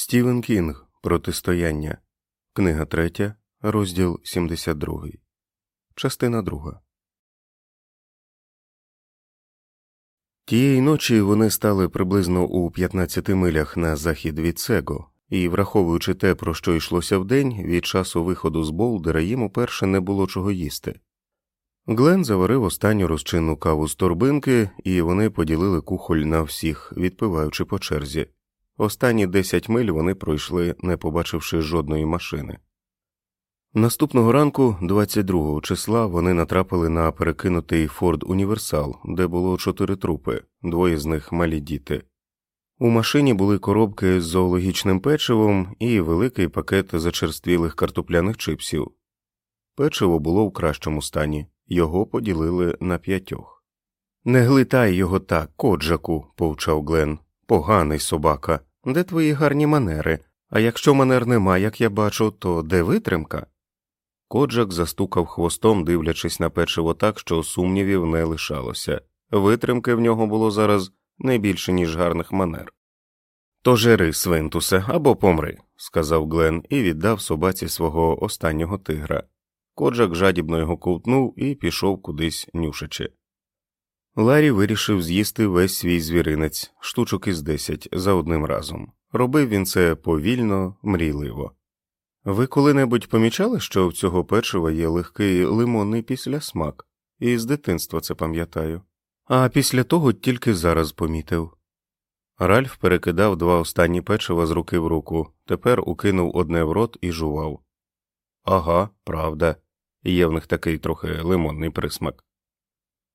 Стівен Кінг Протистояння. Книга 3, розділ 72. Частина 2. Тієї ночі вони стали приблизно у 15 милях на захід від Сего, і, враховуючи те, про що йшлося вдень, від часу виходу з Болдера їм уперше не було чого їсти. Глен заварив останню розчинну каву з торбинки, і вони поділили кухоль на всіх, відпиваючи по черзі. Останні 10 миль вони пройшли, не побачивши жодної машини. Наступного ранку, 22 числа, вони натрапили на перекинутий Форд Універсал, де було чотири трупи, двоє з них малі діти. У машині були коробки з зоологічним печивом і великий пакет зачерствілих картопляних чипсів. Печиво було в кращому стані, його поділили на п'ятьох. Не глитай його так, коджаку, повчав Глен. Поганий собака. Де твої гарні манери? А якщо манер нема, як я бачу, то де витримка? Коджак застукав хвостом, дивлячись на печиво так, що сумнівів не лишалося. Витримки в нього було зараз не більше, ніж гарних манер. То жери, свинтусе, або помри, сказав Глен і віддав собаці свого останнього тигра. Коджак жадібно його ковтнув і пішов кудись нюшачи. Ларі вирішив з'їсти весь свій звіринець, штучок із десять, за одним разом. Робив він це повільно, мрійливо. Ви коли-небудь помічали, що в цього печива є легкий лимонний післясмак, і з дитинства це пам'ятаю, а після того тільки зараз помітив. Ральф перекидав два останні печива з руки в руку, тепер укинув одне в рот і жував. Ага, правда, є в них такий трохи лимонний присмак.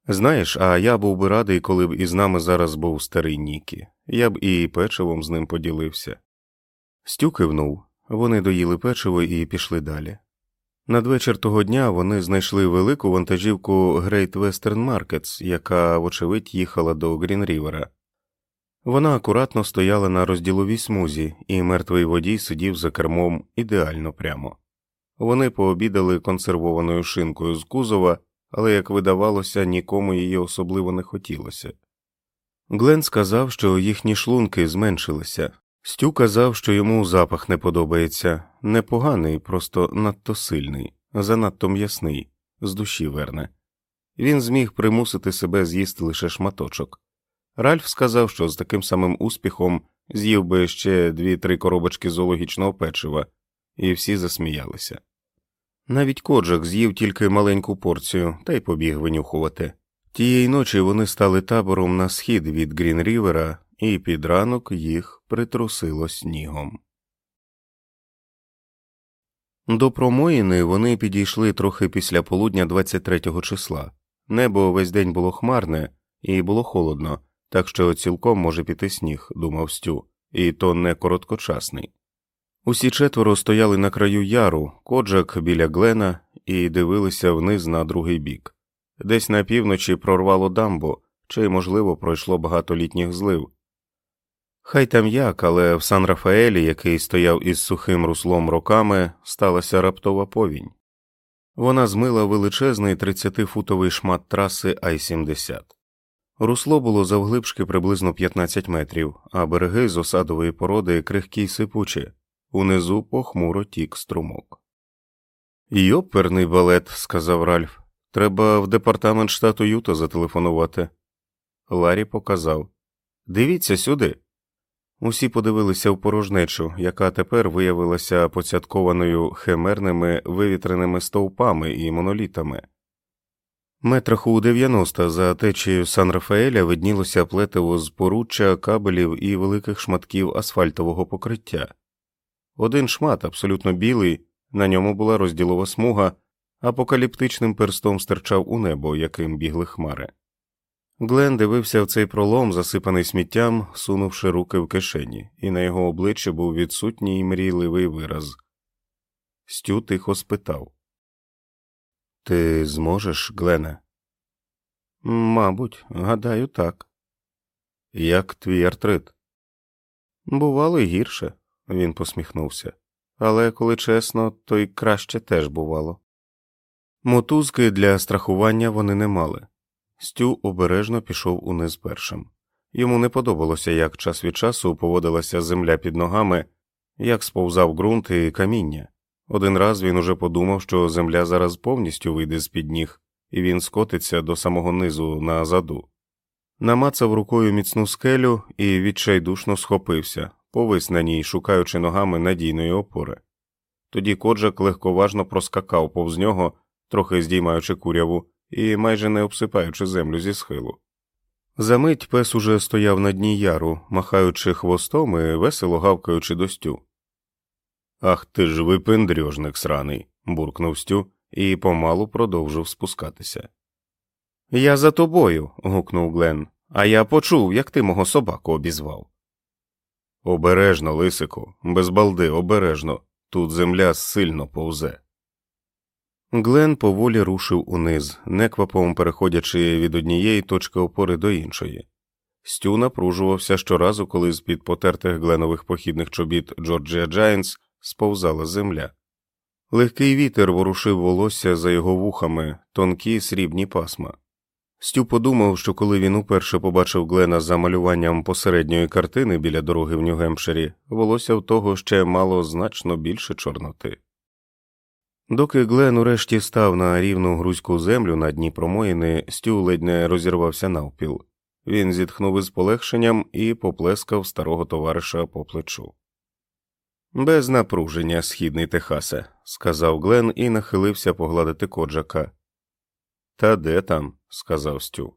Знаєш, а я був би радий, коли б із нами зараз був старий Нікі, я б і печивом з ним поділився. Стю кивнув, вони доїли печиво і пішли далі. Надвечір того дня вони знайшли велику вантажівку Great Western Markets, яка, вочевидь, їхала до Грінрівера. Вона акуратно стояла на розділовій смузі, і мертвий водій сидів за кермом ідеально прямо. Вони пообідали консервованою шинкою з кузова але, як видавалося, нікому її особливо не хотілося. Глен сказав, що їхні шлунки зменшилися. Стю казав, що йому запах не подобається, непоганий, просто надто сильний, занадто м'ясний, з душі верне. Він зміг примусити себе з'їсти лише шматочок. Ральф сказав, що з таким самим успіхом з'їв би ще дві-три коробочки зоологічного печива, і всі засміялися. Навіть коджак з'їв тільки маленьку порцію та й побіг винюхувати. Тієї ночі вони стали табором на схід від Грінрівера, і під ранок їх притрусило снігом. До промоїни вони підійшли трохи після полудня 23-го числа. Небо весь день було хмарне і було холодно, так що цілком може піти сніг, думав Стю, і то не короткочасний. Усі четверо стояли на краю яру, коджак біля Глена, і дивилися вниз на другий бік. Десь на півночі прорвало дамбу, чи, можливо, пройшло багато літніх злив. Хай там як, але в Сан Рафаелі, який стояв із сухим руслом роками, сталася раптова повінь. Вона змила величезний 30-футовий шмат траси Ай-70. Русло було завглибшки приблизно 15 метрів, а береги з осадової породи крихкі й сипучі. Унизу похмуро тік струмок. Йоперний балет, сказав Ральф. Треба в департамент штату Юта зателефонувати. Ларі показав Дивіться сюди. Усі подивилися в порожнечу, яка тепер виявилася поцяткованою химерними вивітреними стовпами і монолітами. Метрах у 90 за течією Сан Рафаеля виднілося плетиво з поруччя кабелів і великих шматків асфальтового покриття. Один шмат, абсолютно білий, на ньому була розділова смуга, апокаліптичним перстом стирчав у небо, яким бігли хмари. Глен дивився в цей пролом, засипаний сміттям, сунувши руки в кишені, і на його обличчі був відсутній і мрійливий вираз. Стю тихо спитав Ти зможеш, Глене? Мабуть, гадаю, так. Як твій артрит? Бувало й гірше він посміхнувся. Але, коли чесно, то й краще теж бувало. Мотузки для страхування вони не мали. Стю обережно пішов униз першим. Йому не подобалося, як час від часу поводилася земля під ногами, як сповзав ґрунт і каміння. Один раз він уже подумав, що земля зараз повністю вийде з під ніг, і він скотиться до самого низу на заду. Намацав рукою міцну скелю і відчайдушно схопився, повис на ній, шукаючи ногами надійної опори. Тоді коджак легковажно проскакав повз нього, трохи здіймаючи куряву і майже не обсипаючи землю зі схилу. Замить пес уже стояв на дні яру, махаючи хвостом і весело гавкаючи до стю. Ах ти ж випендрьожник сраний, буркнув Стю і помалу продовжив спускатися. Я за тобою. гукнув Глен, а я почув, як ти мого собаку обізвав. Обережно, лисику, без балди, обережно. Тут земля сильно повзе. Глен поволі рушив униз, неквапом переходячи від однієї точки опори до іншої. Стю напружувався щоразу, коли з під потертих гленових похідних чобіт Джорджія Джайнс сповзала земля. Легкий вітер ворушив волосся за його вухами, тонкі срібні пасма. Стю подумав, що коли він уперше побачив Глена за малюванням посередньої картини біля дороги в Нью-Гемпширі, волосся в того ще мало значно більше чорноти. Доки Глен урешті став на рівну грузьку землю на дні промоїни, Стю ледь не розірвався навпіл. Він зітхнув із полегшенням і поплескав старого товариша по плечу. Без напруження, східний Техасе, сказав Глен і нахилився погладити коджака. Та де там? Сказав Стю.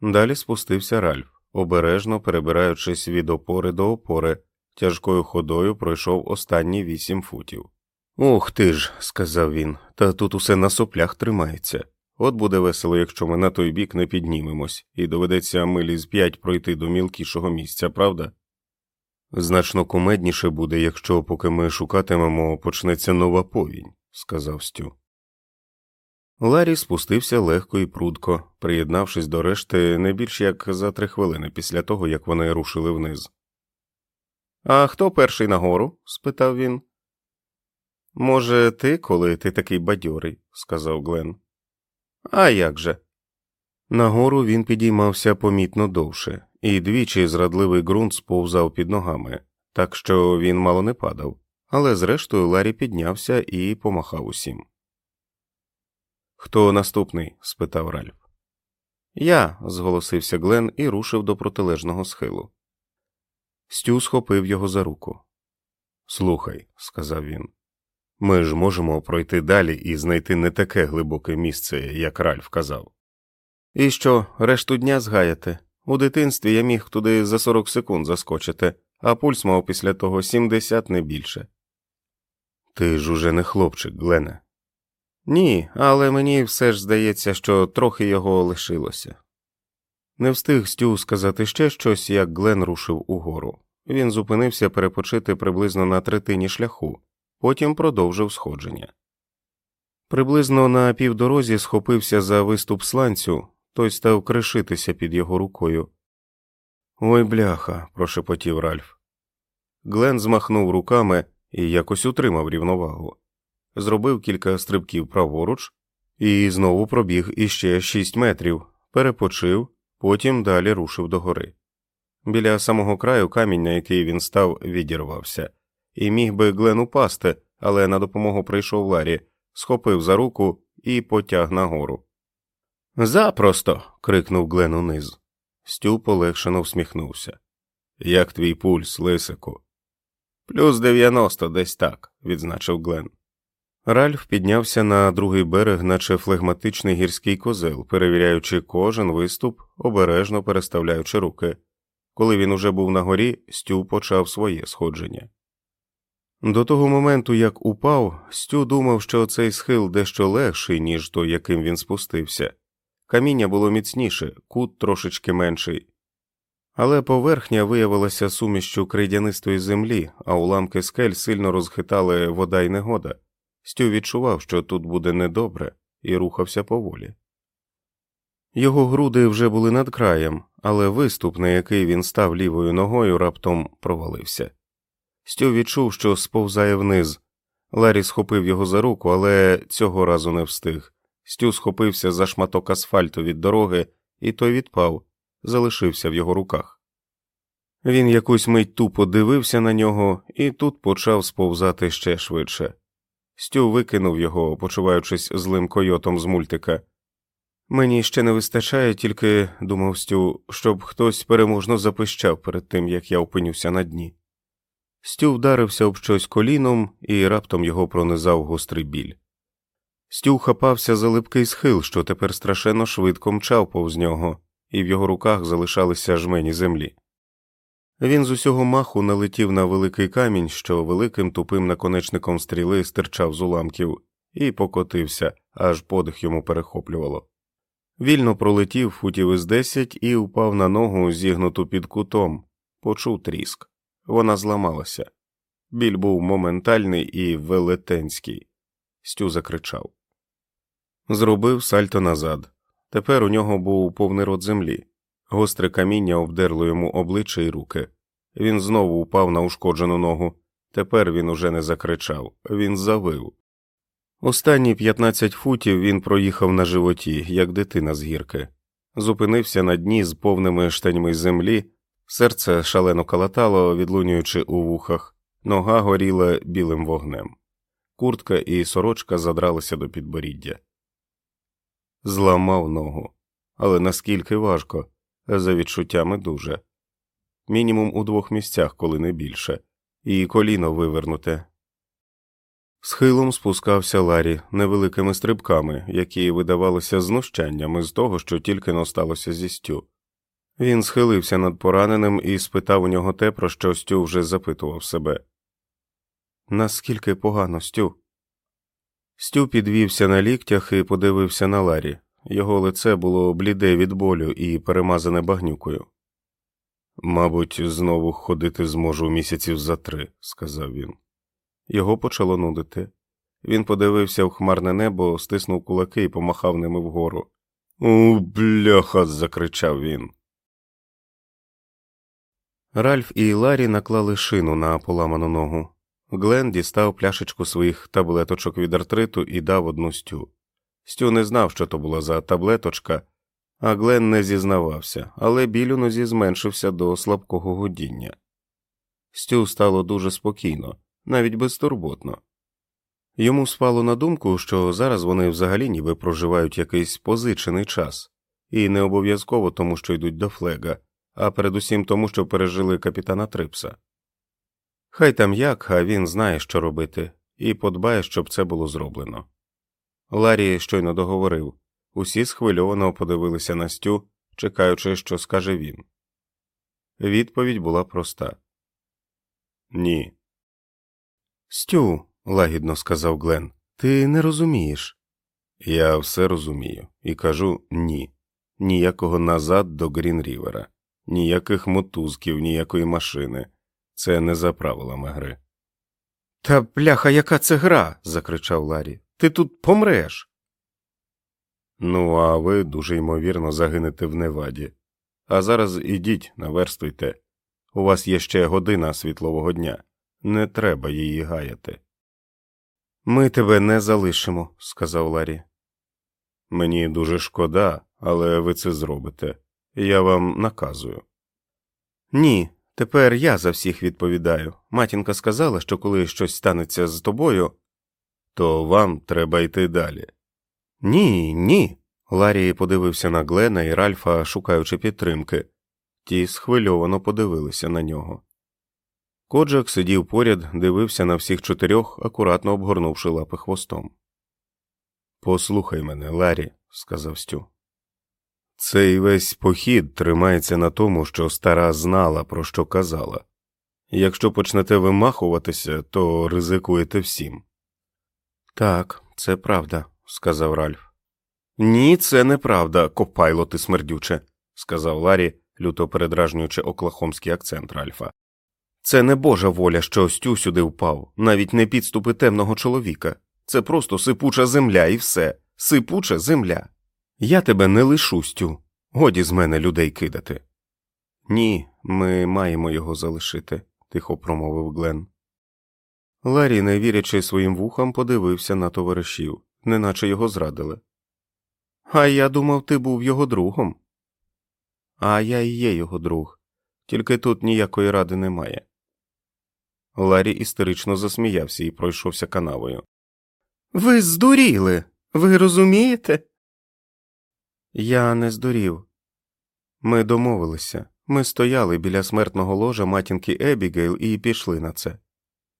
Далі спустився Ральф, обережно перебираючись від опори до опори, тяжкою ходою пройшов останні вісім футів. Ух ти ж, сказав він, та тут усе на соплях тримається. От буде весело, якщо ми на той бік не піднімемось, і доведеться милі з п'ять пройти до мілкішого місця, правда? Значно кумедніше буде, якщо, поки ми шукатимемо, почнеться нова повінь, сказав Стю. Ларі спустився легко і прудко, приєднавшись до решти не більш як за три хвилини після того, як вони рушили вниз. А хто перший нагору? спитав він. Може, ти, коли ти такий бадьорий, сказав Глен. «А як же?» Нагору він підіймався помітно довше, і двічі зрадливий ґрунт сповзав під ногами, так що він мало не падав, але зрештою Ларі піднявся і помахав усім. Хто наступний? спитав Ральф. Я, зголосився Глен і рушив до протилежного схилу. Стю схопив його за руку. Слухай, сказав він, ми ж можемо пройти далі і знайти не таке глибоке місце, як Ральф казав. І що, решту дня згаяте? У дитинстві я міг туди за 40 секунд заскочити, а пульс мав після того 70 не більше. Ти ж уже не хлопчик, Глене. Ні, але мені все ж здається, що трохи його лишилося. Не встиг Стю сказати ще щось, як Глен рушив угору. Він зупинився перепочити приблизно на третині шляху, потім продовжив сходження. Приблизно на півдорозі схопився за виступ сланцю, той став кришитися під його рукою. Ой, бляха, прошепотів Ральф. Глен змахнув руками і якось утримав рівновагу зробив кілька стрибків праворуч і знову пробіг іще шість метрів, перепочив, потім далі рушив догори. Біля самого краю камінь, на який він став, відірвався, і міг би Глен упасти, але на допомогу прийшов Ларі, схопив за руку і потяг нагору. Запросто. крикнув Глен униз. Стю полегшено всміхнувся. Як твій пульс, лисику? Плюс дев'яносто десь так, відзначив Глен. Ральф піднявся на другий берег, наче флегматичний гірський козел, перевіряючи кожен виступ, обережно переставляючи руки. Коли він уже був на горі, Стю почав своє сходження. До того моменту, як упав, Стю думав, що цей схил дещо легший, ніж той, яким він спустився. Каміння було міцніше, кут трошечки менший, але поверхня виявилася сумішчю крейдянистої землі, а уламки скель сильно розхитали вода й негода. Стю відчував, що тут буде недобре, і рухався поволі. Його груди вже були над краєм, але виступ, на який він став лівою ногою, раптом провалився. Стю відчув, що сповзає вниз. Ларі схопив його за руку, але цього разу не встиг. Стю схопився за шматок асфальту від дороги, і той відпав, залишився в його руках. Він якусь мить тупо дивився на нього і тут почав сповзати ще швидше. Стю викинув його, почуваючись злим койотом з мультика. Мені ще не вистачає, тільки, думав Стю, щоб хтось переможно запищав перед тим, як я опинюся на дні. Стю вдарився об щось коліном і раптом його пронизав гострий біль. Стю хапався за липкий схил, що тепер страшенно швидко мчав повз нього, і в його руках залишалися жмені землі. Він з усього маху налетів на великий камінь, що великим тупим наконечником стріли стирчав з уламків, і покотився, аж подих йому перехоплювало. Вільно пролетів футів із десять і упав на ногу, зігнуту під кутом, почув тріск. Вона зламалася. Біль був моментальний і велетенський. Стю закричав. Зробив сальто назад. Тепер у нього був повний рот землі. Гостре каміння обдерло йому обличчя і руки. Він знову упав на ушкоджену ногу. Тепер він уже не закричав, він завив. Останні 15 футів він проїхав на животі, як дитина з гірки, зупинився на дні з повними штаньми землі, серце шалено калатало, відлунюючи у вухах, нога горіла білим вогнем. Куртка і сорочка задралися до підборіддя. Зламав ногу, але наскільки важко, за відчуттями дуже. Мінімум у двох місцях, коли не більше, і коліно вивернуте. Схилом спускався Ларі невеликими стрибками, які видавалися знущаннями з того, що тільки но сталося зі Стю. Він схилився над пораненим і спитав у нього те, про що Стю вже запитував себе. Наскільки погано, Стю? Стю підвівся на ліктях і подивився на Ларі. Його лице було бліде від болю і перемазане багнюкою. Мабуть, знову ходити зможу місяців за три, сказав він. Його почало нудити. Він подивився в хмарне небо, стиснув кулаки і помахав ними вгору. У, бляха. закричав він. Ральф і Ларі наклали шину на поламану ногу. Глен дістав пляшечку своїх таблеточок від артриту і дав одну стю. Стю не знав, що то була за таблеточка, а Глен не зізнавався, але біль у нозі зменшився до слабкого гудіння. Стю стало дуже спокійно, навіть безтурботно. Йому спало на думку, що зараз вони взагалі ніби проживають якийсь позичений час, і не обов'язково тому, що йдуть до флега, а передусім тому, що пережили капітана Трипса. Хай там як, а він знає, що робити, і подбає, щоб це було зроблено. Ларі щойно договорив усі схвильовано подивилися на Стю, чекаючи, що скаже він. Відповідь була проста Ні. Стю, лагідно сказав Глен, ти не розумієш. Я все розумію і кажу ні. Ніякого назад до Грінрівера, ніяких мотузків, ніякої машини. Це не за правилами гри. Та бляха, яка це гра. закричав Ларі. Ти тут помреш. Ну, а ви дуже ймовірно загинете в неваді. А зараз ідіть, наверстуйте. У вас є ще година світлового дня. Не треба її гаяти. Ми тебе не залишимо, сказав Ларі. Мені дуже шкода, але ви це зробите. Я вам наказую. Ні, тепер я за всіх відповідаю. Матінка сказала, що коли щось станеться з тобою, то вам треба йти далі. Ні, ні. Ларі подивився на Глена і Ральфа, шукаючи підтримки. Ті схвильовано подивилися на нього. Коджак сидів поряд, дивився на всіх чотирьох, акуратно обгорнувши лапи хвостом. Послухай мене, Ларі, сказав Стю. Цей весь похід тримається на тому, що стара знала, про що казала. Якщо почнете вимахуватися, то ризикуєте всім. Так, це правда, сказав Ральф. Ні, це неправда, копайло ти смердюче, сказав Ларі, люто передражнюючи оклахомський акцент Ральфа. Це не Божа воля, що Стю сюди впав, навіть не підступи темного чоловіка. Це просто сипуча земля і все, сипуча земля. Я тебе не лишу, Стю. Годі з мене людей кидати. Ні, ми маємо його залишити, тихо промовив Глен. Ларі, не вірячи своїм вухам, подивився на товаришів, неначе його зрадили. А я думав, ти був його другом. А я і є його друг. тільки тут ніякої ради немає. Ларі істерично засміявся і пройшовся канавою. Ви здуріли, ви розумієте? Я не здурів. Ми домовилися. Ми стояли біля смертного ложа матінки Ебігейл і пішли на це.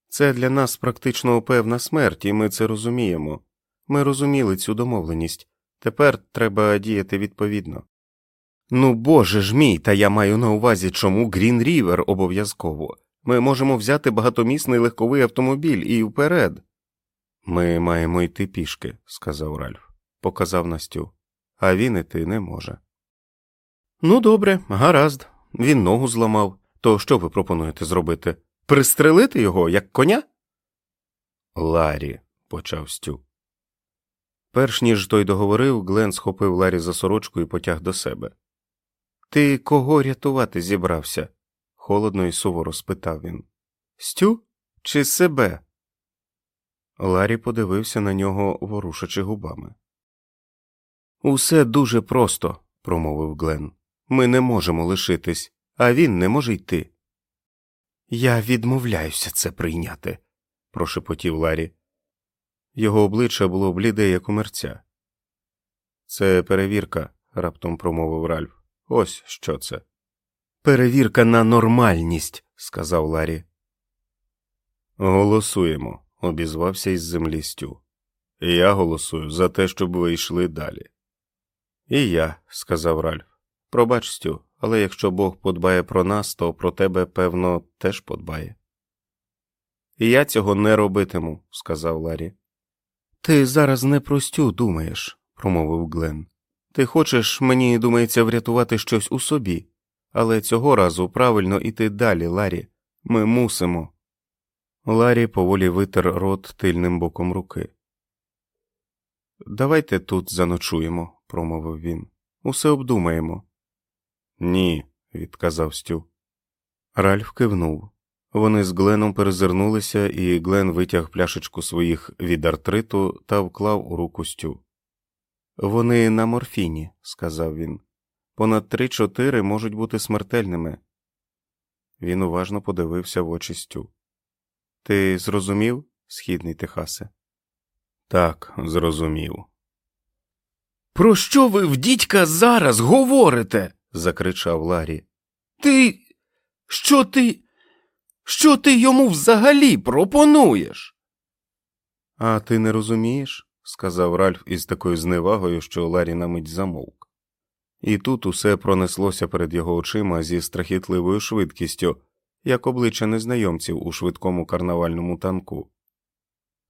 Це для нас практично певна смерть, і ми це розуміємо. Ми розуміли цю домовленість. Тепер треба діяти відповідно. Ну, боже ж мій, та я маю на увазі, чому Грін Рівер обов'язково. Ми можемо взяти багатомісний легковий автомобіль і вперед. Ми маємо йти пішки, сказав Ральф, показав Настю, а він іти не може. Ну, добре, гаразд. Він ногу зламав. То що ви пропонуєте зробити? Пристрелити його, як коня? Ларі, почав Стю. Перш ніж той договорив, Глен схопив Ларі за сорочку і потяг до себе. Ти кого рятувати зібрався? холодно і суворо спитав він. Стю чи себе? Ларі подивився на нього, ворушачи губами. Усе дуже просто, промовив Глен. Ми не можемо лишитись, а він не може йти. Я відмовляюся це прийняти, прошепотів Ларі. Його обличчя було бліде, як у мерця. Це перевірка, раптом промовив Ральф. Ось що це. Перевірка на нормальність, сказав Ларі. Голосуємо, обізвався із землі Стю. Я голосую за те, щоб ви йшли далі. І я, сказав Ральф. Пробач, Стю, але якщо Бог подбає про нас, то про тебе, певно, теж подбає. І я цього не робитиму, сказав Ларі. Ти зараз не про Стю думаєш, промовив Глен. Ти хочеш, мені думається, врятувати щось у собі, але цього разу правильно іти далі, Ларі. Ми мусимо. Ларі поволі витер рот тильним боком руки. Давайте тут заночуємо, промовив він. Усе обдумаємо. Ні, відказав Стю. Ральф кивнув. Вони з Гленом перезирнулися, і Глен витяг пляшечку своїх від артриту та вклав у руку Стю. Вони на морфіні, сказав він. Понад три-чотири можуть бути смертельними. Він уважно подивився в очі Стю. Ти зрозумів, східний Техасе? Так, зрозумів. Про що ви в дідька зараз говорите? Закричав Ларі. Ти. Що ти. Що ти йому взагалі пропонуєш? А ти не розумієш? сказав Ральф із такою зневагою, що Ларі на мить замовк. І тут усе пронеслося перед його очима зі страхітливою швидкістю, як обличчя незнайомців у швидкому карнавальному танку.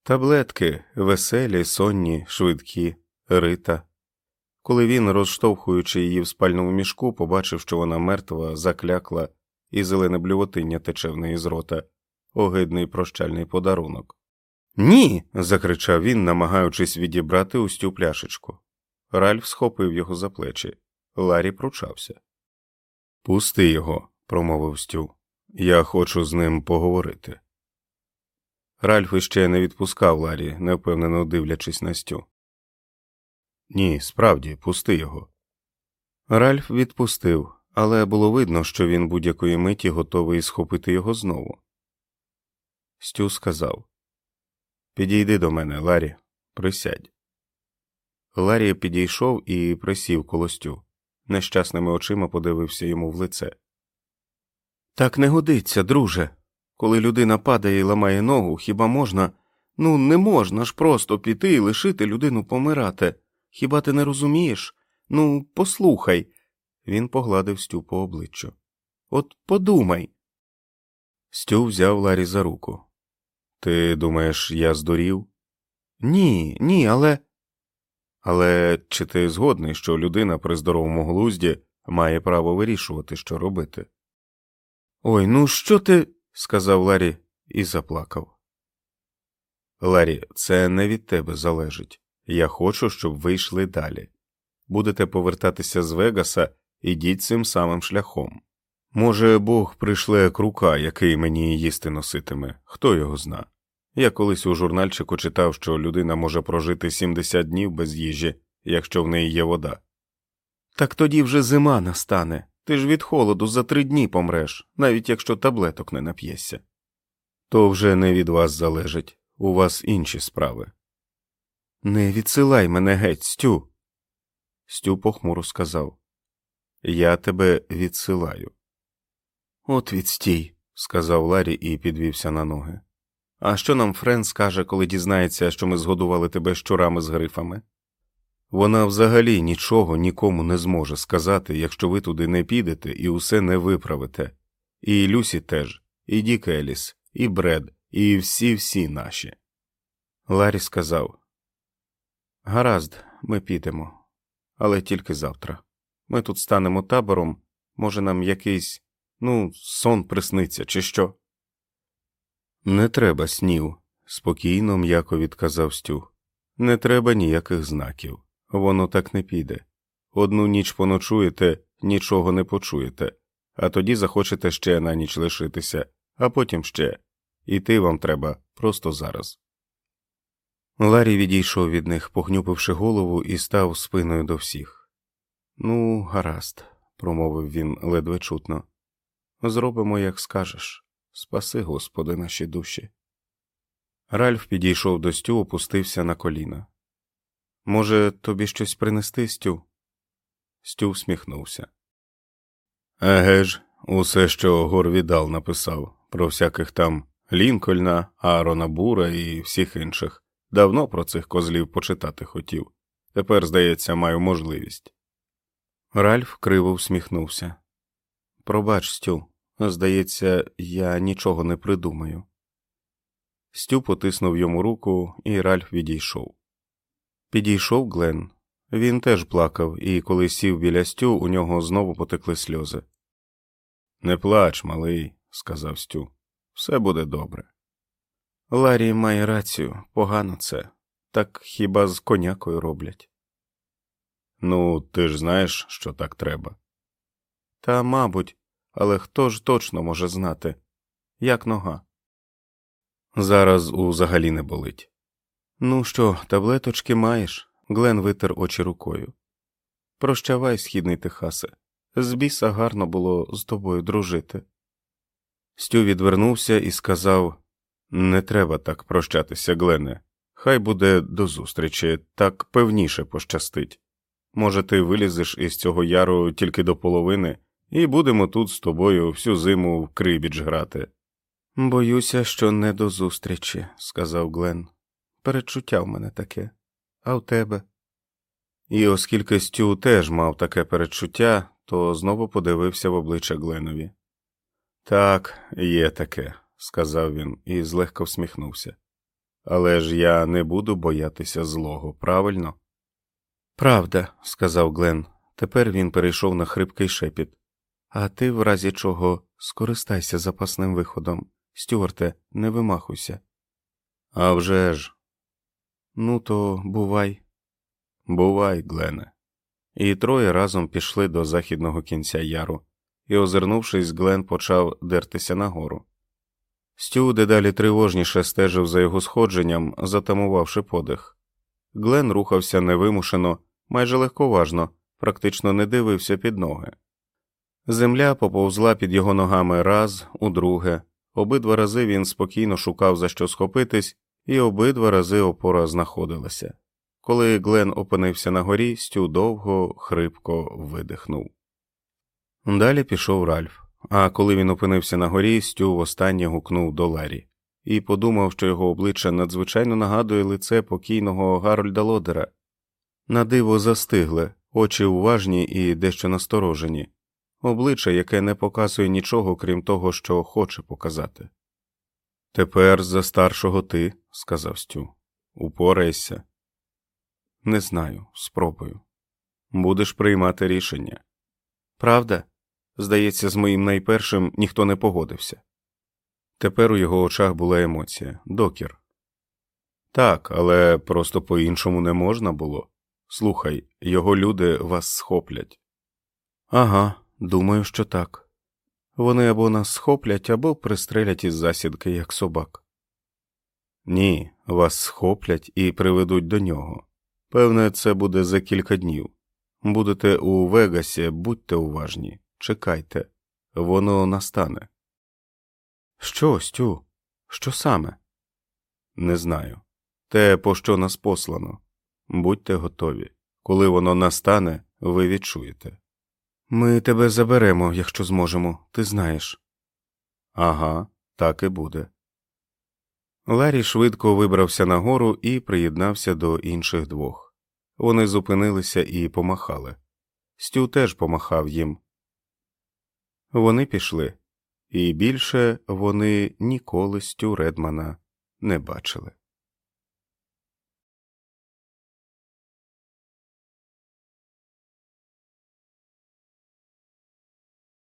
Таблетки веселі, сонні, швидкі, рита. Коли він, розштовхуючи її в спальному мішку, побачив, що вона мертва, заклякла, і зелене блювотиння тече в неї з рота, огидний прощальний подарунок. Ні. закричав він, намагаючись відібрати устю пляшечку. Ральф схопив його за плечі. Ларі пручався. Пусти його, промовив Стю. Я хочу з ним поговорити. Ральф іще не відпускав Ларі, невпевнено дивлячись на Стю. Ні, справді, пусти його. Ральф відпустив, але було видно, що він будь-якої миті готовий схопити його знову. Стю сказав Підійди до мене, Ларі, присядь. Ларі підійшов і присів коло Стю. Нещасними очима подивився йому в лице. Так не годиться, друже. Коли людина падає і ламає ногу, хіба можна? Ну, не можна ж просто піти і лишити людину помирати. Хіба ти не розумієш? Ну, послухай. Він погладив Стю по обличчю. От подумай. Стю взяв Ларі за руку. Ти думаєш, я здурів? Ні, ні, але. Але чи ти згодний, що людина при здоровому глузді має право вирішувати, що робити? Ой, ну що ти. сказав Ларі і заплакав. Ларі, це не від тебе залежить. Я хочу, щоб ви йшли далі. Будете повертатися з Вегаса, ідіть цим самим шляхом. Може, Бог прийшле крука, який мені їсти носитиме, хто його зна. Я колись у журнальчику читав, що людина може прожити 70 днів без їжі, якщо в неї є вода. Так тоді вже зима настане, Ти ж від холоду за три дні помреш, навіть якщо таблеток не нап'єшся. То вже не від вас залежить, у вас інші справи. Не відсилай мене геть, Стю. Стю похмуро сказав. Я тебе відсилаю. От відстій, сказав Ларі і підвівся на ноги. А що нам Френ скаже, коли дізнається, що ми згодували тебе щурами з грифами? Вона взагалі нічого нікому не зможе сказати, якщо ви туди не підете і усе не виправите. І Люсі теж, і Дік Еліс, і Бред, і всі всі наші. Ларі сказав Гаразд, ми підемо, але тільки завтра. Ми тут станемо табором, може, нам якийсь, ну, сон присниться, чи що. Не треба снів, спокійно, м'яко відказав Стю. Не треба ніяких знаків. Воно так не піде. Одну ніч поночуєте, нічого не почуєте, а тоді захочете ще на ніч лишитися, а потім ще. Іти вам треба просто зараз. Ларі відійшов від них, похнюпивши голову, і став спиною до всіх. Ну, гаразд, промовив він ледве чутно. Зробимо, як скажеш. Спаси, Господи, наші душі. Ральф підійшов до Стю, опустився на коліна. Може, тобі щось принести, Стю? Стю всміхнувся. Еге ж, усе, що Горвідал написав, про всяких там Лінкольна, Аарона Бура і всіх інших. Давно про цих козлів почитати хотів. Тепер, здається, маю можливість. Ральф криво всміхнувся. Пробач, Стю, здається, я нічого не придумаю. Стю потиснув йому руку, і Ральф відійшов. Підійшов Глен. Він теж плакав, і коли сів біля Стю, у нього знову потекли сльози. Не плач, малий, сказав Стю. Все буде добре. Ларі має рацію, погано це. Так хіба з конякою роблять? Ну, ти ж знаєш, що так треба. Та, мабуть, але хто ж точно може знати, як нога? Зараз узагалі не болить. Ну що, таблеточки маєш? Глен витер очі рукою. Прощавай, східний Техасе. З біса гарно було з тобою дружити. Стю відвернувся і сказав Не треба так прощатися, Глене. Хай буде до зустрічі, так певніше пощастить. Може, ти вилізеш із цього яру тільки до половини, і будемо тут з тобою всю зиму в крибіч грати. Боюся, що не до зустрічі, сказав Глен. Перечуття в мене таке, а в тебе. І оскільки Стю теж мав таке передчуття, то знову подивився в обличчя Гленові. Так, є таке, сказав він і злегка всміхнувся. Але ж я не буду боятися злого, правильно? Правда, сказав Глен. Тепер він перейшов на хрипкий шепіт. А ти, в разі чого, скористайся запасним виходом. Стюарте, не вимахуйся. «А вже ж!» Ну, то бувай. Бувай, Глене. І троє разом пішли до західного кінця яру, і, озирнувшись, Глен почав дертися нагору. Стю дедалі тривожніше стежив за його сходженням, затамувавши подих. Глен рухався невимушено, майже легковажно, практично не дивився під ноги. Земля поповзла під його ногами раз, удруге, обидва рази він спокійно шукав за що схопитись, і обидва рази опора знаходилася. Коли Глен опинився на горі, Стю довго, хрипко видихнув. Далі пішов Ральф, а коли він опинився на горі, Стю востаннє гукнув до Ларі і подумав, що його обличчя надзвичайно нагадує лице покійного Гарольда Лодера. На диво застигле, очі уважні і дещо насторожені, обличчя, яке не показує нічого, крім того, що хоче показати. Тепер за старшого ти, сказав Стю, упорайся. Не знаю, спробую. Будеш приймати рішення. Правда? Здається, з моїм найпершим ніхто не погодився. Тепер у його очах була емоція докір. Так, але просто по іншому не можна було. Слухай, його люди вас схоплять. Ага, думаю, що так. Вони або нас схоплять, або пристрелять із засідки, як собак. Ні, вас схоплять і приведуть до нього. Певне, це буде за кілька днів. Будете у Вегасі, будьте уважні, чекайте, воно настане. Що, Стю? Що саме? Не знаю. Те, по що нас послано. Будьте готові. Коли воно настане, ви відчуєте. Ми тебе заберемо, якщо зможемо, ти знаєш. Ага, так і буде. Ларі швидко вибрався нагору і приєднався до інших двох. Вони зупинилися і помахали. Стю теж помахав їм. Вони пішли, і більше вони ніколи Стю Редмана не бачили.